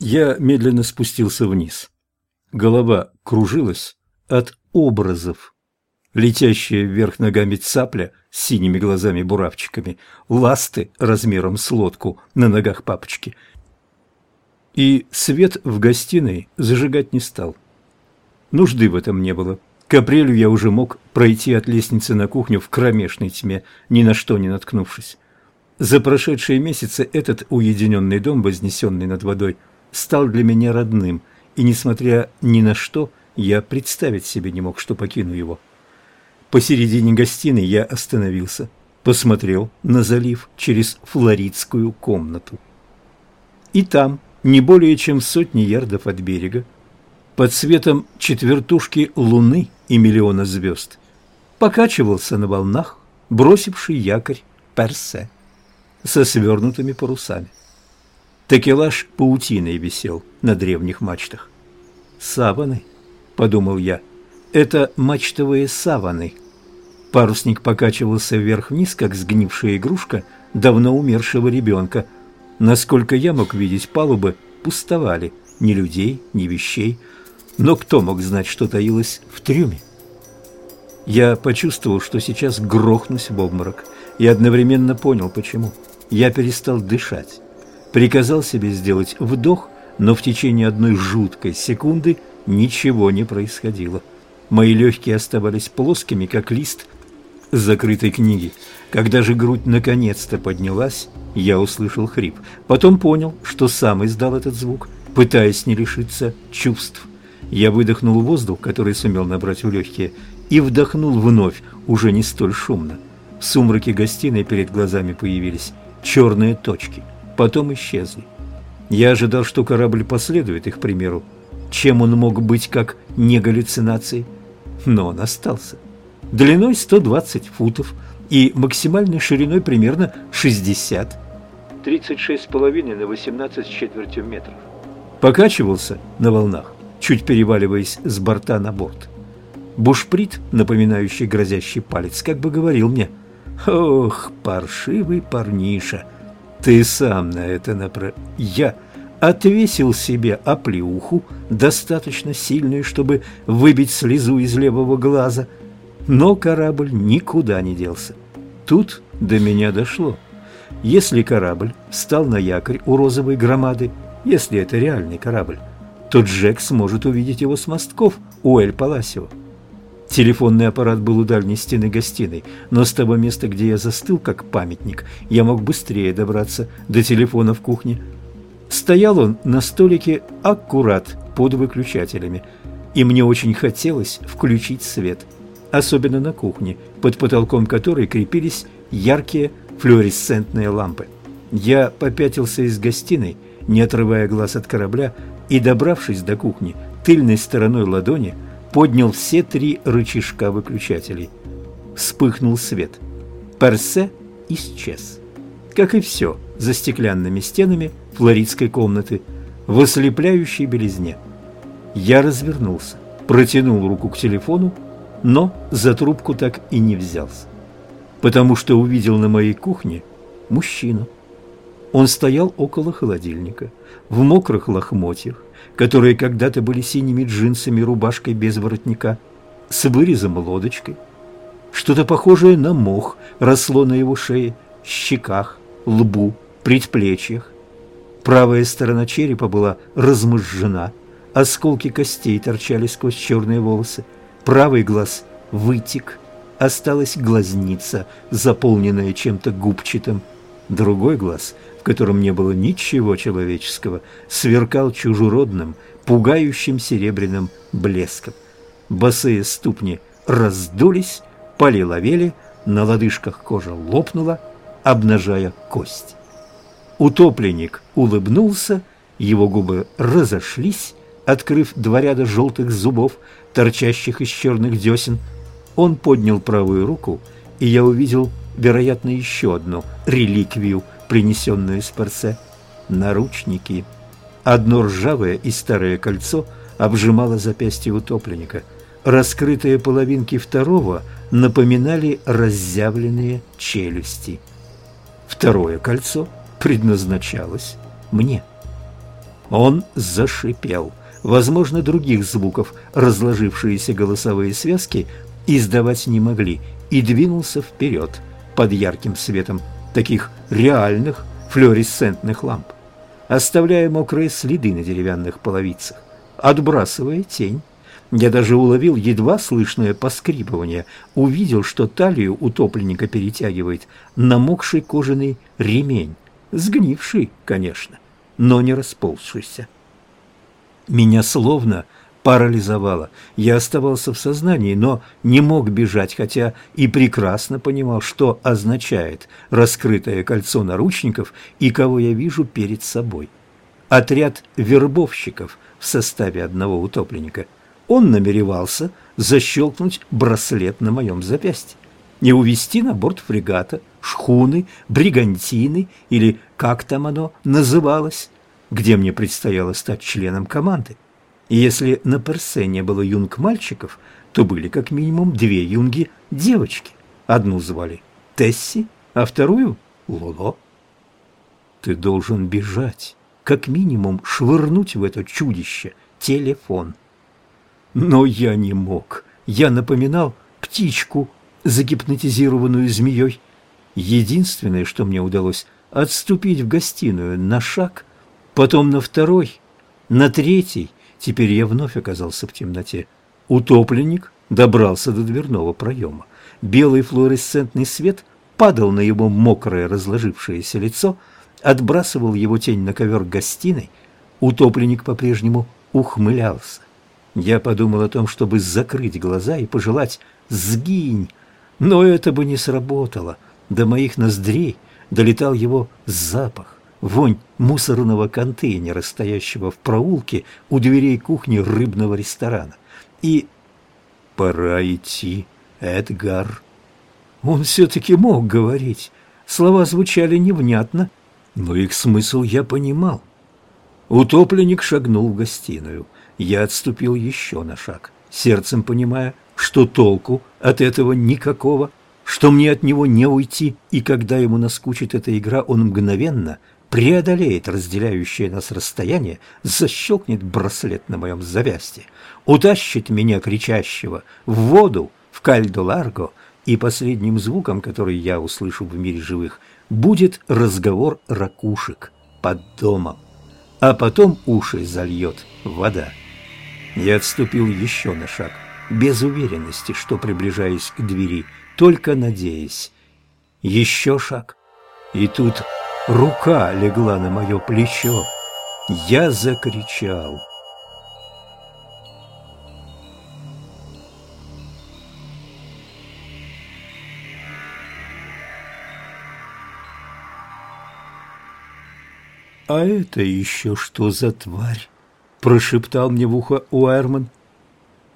Я медленно спустился вниз. Голова кружилась от образов. Летящая вверх ногами цапля с синими глазами-буравчиками, ласты размером с лодку на ногах папочки. И свет в гостиной зажигать не стал. Нужды в этом не было. К апрелю я уже мог пройти от лестницы на кухню в кромешной тьме, ни на что не наткнувшись. За прошедшие месяцы этот уединенный дом, вознесенный над водой, стал для меня родным, и, несмотря ни на что, я представить себе не мог, что покину его. Посередине гостиной я остановился, посмотрел на залив через флоридскую комнату. И там, не более чем сотни ярдов от берега, под светом четвертушки луны и миллиона звезд, покачивался на волнах бросивший якорь Персе со свернутыми парусами. Такелаж паутиной висел на древних мачтах. «Саваны», — подумал я, — «это мачтовые саваны». Парусник покачивался вверх-вниз, как сгнившая игрушка давно умершего ребенка. Насколько я мог видеть, палубы пустовали, ни людей, ни вещей. Но кто мог знать, что таилось в трюме? Я почувствовал, что сейчас грохнусь в обморок, и одновременно понял, почему. Я перестал дышать приказал себе сделать вдох, но в течение одной жуткой секунды ничего не происходило. Мои легкие оставались плоскими, как лист закрытой книги. Когда же грудь наконец-то поднялась, я услышал хрип. Потом понял, что сам издал этот звук, пытаясь не лишиться чувств. Я выдохнул воздух, который сумел набрать в легкие, и вдохнул вновь, уже не столь шумно. В сумраке гостиной перед глазами появились черные точки – потом исчезли. Я ожидал, что корабль последует их примеру. Чем он мог быть, как не галлюцинацией? Но он остался. Длиной 120 футов и максимальной шириной примерно 60. 36,5 на 18 с четвертью метров. Покачивался на волнах, чуть переваливаясь с борта на борт. Бушприт, напоминающий грозящий палец, как бы говорил мне «Ох, паршивый парниша!» Ты сам на это напра... Я отвесил себе оплеуху, достаточно сильную, чтобы выбить слезу из левого глаза, но корабль никуда не делся. Тут до меня дошло. Если корабль встал на якорь у розовой громады, если это реальный корабль, то Джек сможет увидеть его с мостков у Эль-Паласио. Телефонный аппарат был у дальней стены гостиной, но с того места, где я застыл, как памятник, я мог быстрее добраться до телефона в кухне. Стоял он на столике аккурат под выключателями, и мне очень хотелось включить свет, особенно на кухне, под потолком которой крепились яркие флуоресцентные лампы. Я попятился из гостиной, не отрывая глаз от корабля, и, добравшись до кухни, тыльной стороной ладони – поднял все три рычажка выключателей. Вспыхнул свет. Персе исчез. Как и все за стеклянными стенами флоридской комнаты в ослепляющей белизне. Я развернулся, протянул руку к телефону, но за трубку так и не взялся, потому что увидел на моей кухне мужчину. Он стоял около холодильника, в мокрых лохмотьях, которые когда-то были синими джинсами, рубашкой без воротника, с вырезом лодочкой. Что-то похожее на мох росло на его шее, щеках, лбу, предплечьях. Правая сторона черепа была размозжена, осколки костей торчали сквозь черные волосы. Правый глаз вытек, осталась глазница, заполненная чем-то губчатым. Другой глаз – в котором не было ничего человеческого, сверкал чужеродным, пугающим серебряным блеском. Босые ступни раздулись, поли ловели, на лодыжках кожа лопнула, обнажая кость. Утопленник улыбнулся, его губы разошлись, открыв два ряда желтых зубов, торчащих из черных десен. Он поднял правую руку, и я увидел, вероятно, еще одну реликвию – принесенную из Персе, наручники. Одно ржавое и старое кольцо обжимало запястье утопленника. Раскрытые половинки второго напоминали разъявленные челюсти. Второе кольцо предназначалось мне. Он зашипел. Возможно, других звуков разложившиеся голосовые связки издавать не могли, и двинулся вперед под ярким светом таких реальных флуоресцентных ламп, оставляя мокрые следы на деревянных половицах, отбрасывая тень. Я даже уловил едва слышное поскрипывание, увидел, что талию утопленника перетягивает намокший кожаный ремень, сгнивший, конечно, но не расползшийся. Меня словно парализовало. Я оставался в сознании, но не мог бежать, хотя и прекрасно понимал, что означает раскрытое кольцо наручников и кого я вижу перед собой. Отряд вербовщиков в составе одного утопленника. Он намеревался защелкнуть браслет на моем запястье и увести на борт фрегата, шхуны, бригантины или как там оно называлось где мне предстояло стать членом команды. И если на Персе не было юнг-мальчиков, то были как минимум две юнги-девочки. Одну звали Тесси, а вторую — Лоло. Ты должен бежать, как минимум швырнуть в это чудище телефон. Но я не мог. Я напоминал птичку, загипнотизированную змеей. Единственное, что мне удалось, отступить в гостиную на шаг потом на второй, на третий. Теперь я вновь оказался в темноте. Утопленник добрался до дверного проема. Белый флуоресцентный свет падал на его мокрое разложившееся лицо, отбрасывал его тень на ковер гостиной. Утопленник по-прежнему ухмылялся. Я подумал о том, чтобы закрыть глаза и пожелать «сгинь», но это бы не сработало. До моих ноздрей долетал его запах вонь мусорного контейнера, стоящего в проулке у дверей кухни рыбного ресторана. И «Пора идти, Эдгар». Он все-таки мог говорить. Слова звучали невнятно, но их смысл я понимал. Утопленник шагнул в гостиную. Я отступил еще на шаг, сердцем понимая, что толку от этого никакого, что мне от него не уйти, и когда ему наскучит эта игра, он мгновенно преодолеет разделяющее нас расстояние, защелкнет браслет на моем запястье, утащит меня, кричащего, в воду, в Кальдо-Ларго, и последним звуком, который я услышу в мире живых, будет разговор ракушек под домом. А потом уши зальет вода. Я отступил еще на шаг, без уверенности, что приближаюсь к двери, только надеясь. Еще шаг, и тут Рука легла на мое плечо. Я закричал. «А это еще что за тварь?» – прошептал мне в ухо Уэрман.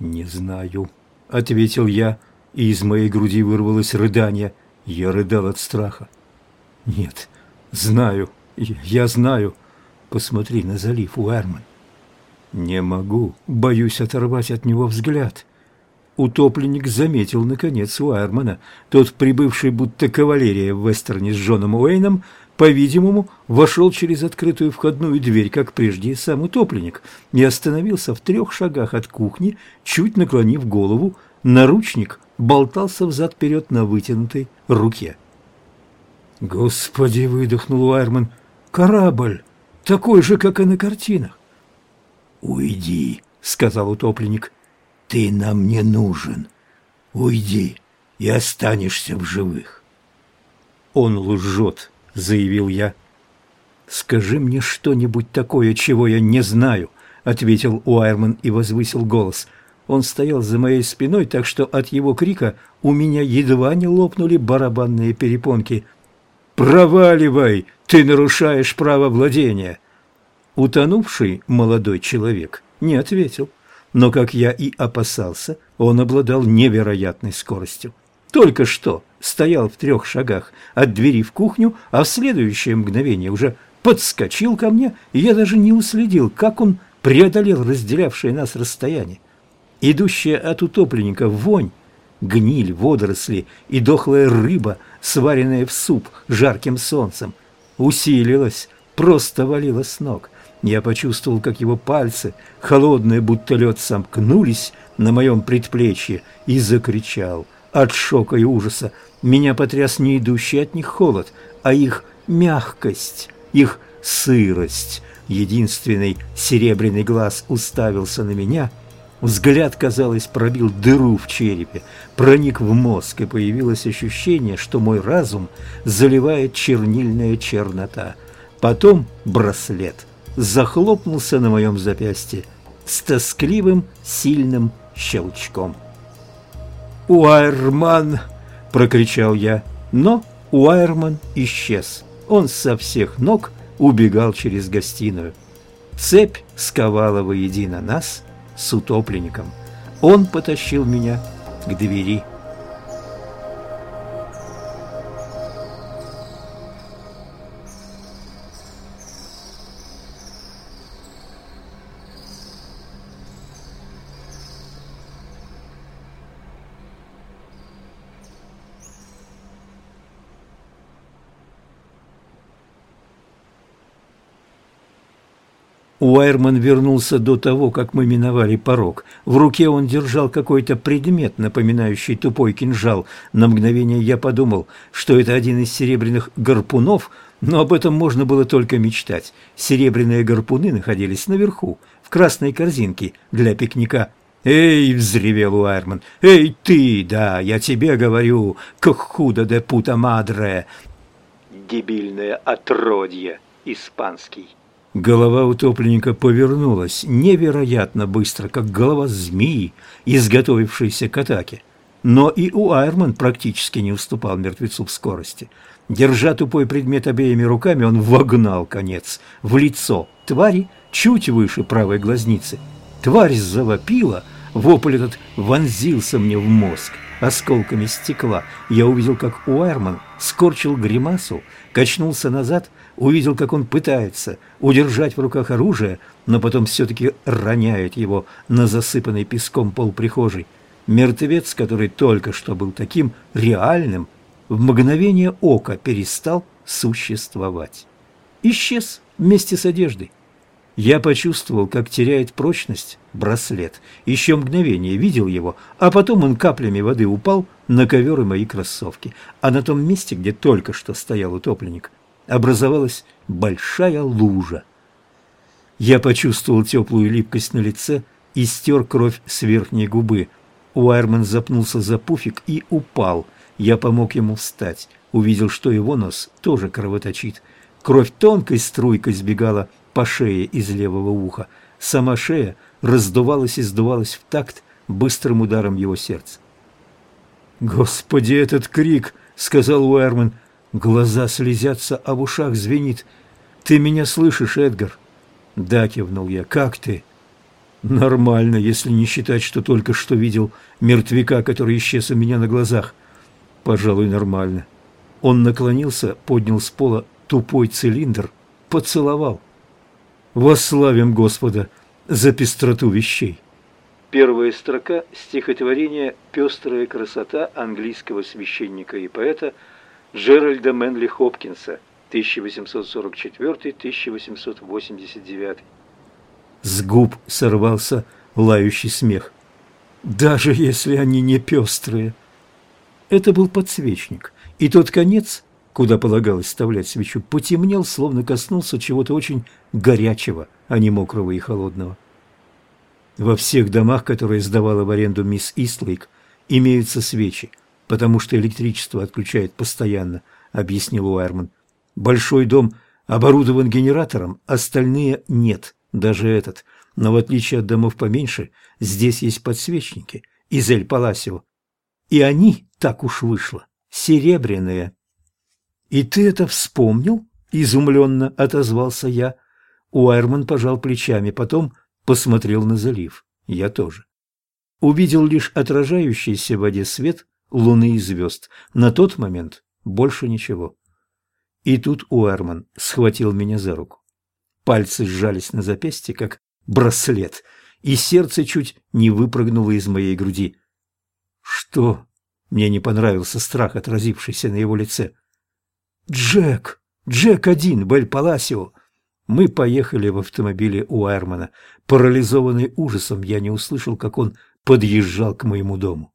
«Не знаю», – ответил я, и из моей груди вырвалось рыдание. Я рыдал от страха. «Нет, Знаю, я знаю. Посмотри на залив, Уэрман. Не могу, боюсь оторвать от него взгляд. Утопленник заметил, наконец, Уайермана. Тот, прибывший будто кавалерия в вестерне с Джоном Уэйном, по-видимому, вошел через открытую входную дверь, как прежде и сам утопленник, и остановился в трех шагах от кухни, чуть наклонив голову. Наручник болтался взад-вперед на вытянутой руке. «Господи!» — выдохнул Уайерман. «Корабль! Такой же, как и на картинах!» «Уйди!» — сказал утопленник. «Ты нам не нужен. Уйди, и останешься в живых». «Он лжет», — заявил я. «Скажи мне что-нибудь такое, чего я не знаю», — ответил Уайерман и возвысил голос. Он стоял за моей спиной, так что от его крика у меня едва не лопнули барабанные перепонки — «Проваливай! Ты нарушаешь право владения!» Утонувший молодой человек не ответил, но, как я и опасался, он обладал невероятной скоростью. Только что стоял в трех шагах от двери в кухню, а в следующее мгновение уже подскочил ко мне, и я даже не уследил, как он преодолел разделявшее нас расстояние. Идущая от утопленника вонь гниль, водоросли и дохлая рыба, сваренная в суп жарким солнцем, усилилась, просто валила с ног. Я почувствовал, как его пальцы, холодные, будто лед, сомкнулись на моем предплечье и закричал от шока и ужаса. Меня потряс не идущий от них холод, а их мягкость, их сырость. Единственный серебряный глаз уставился на меня. Взгляд, казалось, пробил дыру в черепе, проник в мозг, и появилось ощущение, что мой разум заливает чернильная чернота. Потом браслет захлопнулся на моем запястье с тоскливым сильным щелчком. «Уайрман!» – прокричал я, но Уайрман исчез. Он со всех ног убегал через гостиную. Цепь сковала воедино нас с утопленником. Он потащил меня к двери. Уайрман вернулся до того, как мы миновали порог. В руке он держал какой-то предмет, напоминающий тупой кинжал. На мгновение я подумал, что это один из серебряных гарпунов, но об этом можно было только мечтать. Серебряные гарпуны находились наверху, в красной корзинке для пикника. «Эй!» — взревел Уайрман. «Эй, ты! Да, я тебе говорю! Как худо де пута мадре!» «Дебильное отродье!» испанский. Голова утопленника повернулась невероятно быстро, как голова змеи, изготовившейся к атаке. Но и у Айрман практически не уступал мертвецу в скорости. Держа тупой предмет обеими руками, он вогнал конец в лицо твари чуть выше правой глазницы. Тварь завопила, вопль этот вонзился мне в мозг осколками стекла. Я увидел, как Уайрман скорчил гримасу, качнулся назад – увидел, как он пытается удержать в руках оружие, но потом все-таки роняет его на засыпанный песком пол прихожей. Мертвец, который только что был таким реальным, в мгновение ока перестал существовать. Исчез вместе с одеждой. Я почувствовал, как теряет прочность браслет. Еще мгновение видел его, а потом он каплями воды упал на ковер и мои кроссовки. А на том месте, где только что стоял утопленник, образовалась большая лужа. Я почувствовал теплую липкость на лице и стер кровь с верхней губы. Уайрман запнулся за пуфик и упал. Я помог ему встать. Увидел, что его нос тоже кровоточит. Кровь тонкой струйкой сбегала по шее из левого уха. Сама шея раздувалась и сдувалась в такт быстрым ударом его сердца. «Господи, этот крик!» — сказал Уэрман. Глаза слезятся, а в ушах звенит. «Ты меня слышишь, Эдгар?» «Да», — кивнул я. «Как ты?» «Нормально, если не считать, что только что видел мертвяка, который исчез у меня на глазах. Пожалуй, нормально». Он наклонился, поднял с пола тупой цилиндр, поцеловал. «Восславим Господа за пестроту вещей!» Первая строка стихотворения «Пестрая красота» английского священника и поэта – Джеральда Мэнли Хопкинса, 1844-1889. С губ сорвался лающий смех. «Даже если они не пестрые!» Это был подсвечник, и тот конец, куда полагалось вставлять свечу, потемнел, словно коснулся чего-то очень горячего, а не мокрого и холодного. Во всех домах, которые сдавала в аренду мисс Истлейк, имеются свечи – потому что электричество отключает постоянно», — объяснил Уайерман. «Большой дом оборудован генератором, остальные нет, даже этот. Но в отличие от домов поменьше, здесь есть подсвечники из Эль-Паласио. И они, так уж вышло, серебряные». «И ты это вспомнил?» — изумленно отозвался я. Уайерман пожал плечами, потом посмотрел на залив. Я тоже. Увидел лишь отражающийся в воде свет луны и звезд. На тот момент больше ничего. И тут Уэрман схватил меня за руку. Пальцы сжались на запястье, как браслет, и сердце чуть не выпрыгнуло из моей груди. «Что?» Мне не понравился страх, отразившийся на его лице. «Джек! Джек один, Бель Паласио!» Мы поехали в автомобиле у Эрмана. Парализованный ужасом, я не услышал, как он подъезжал к моему дому.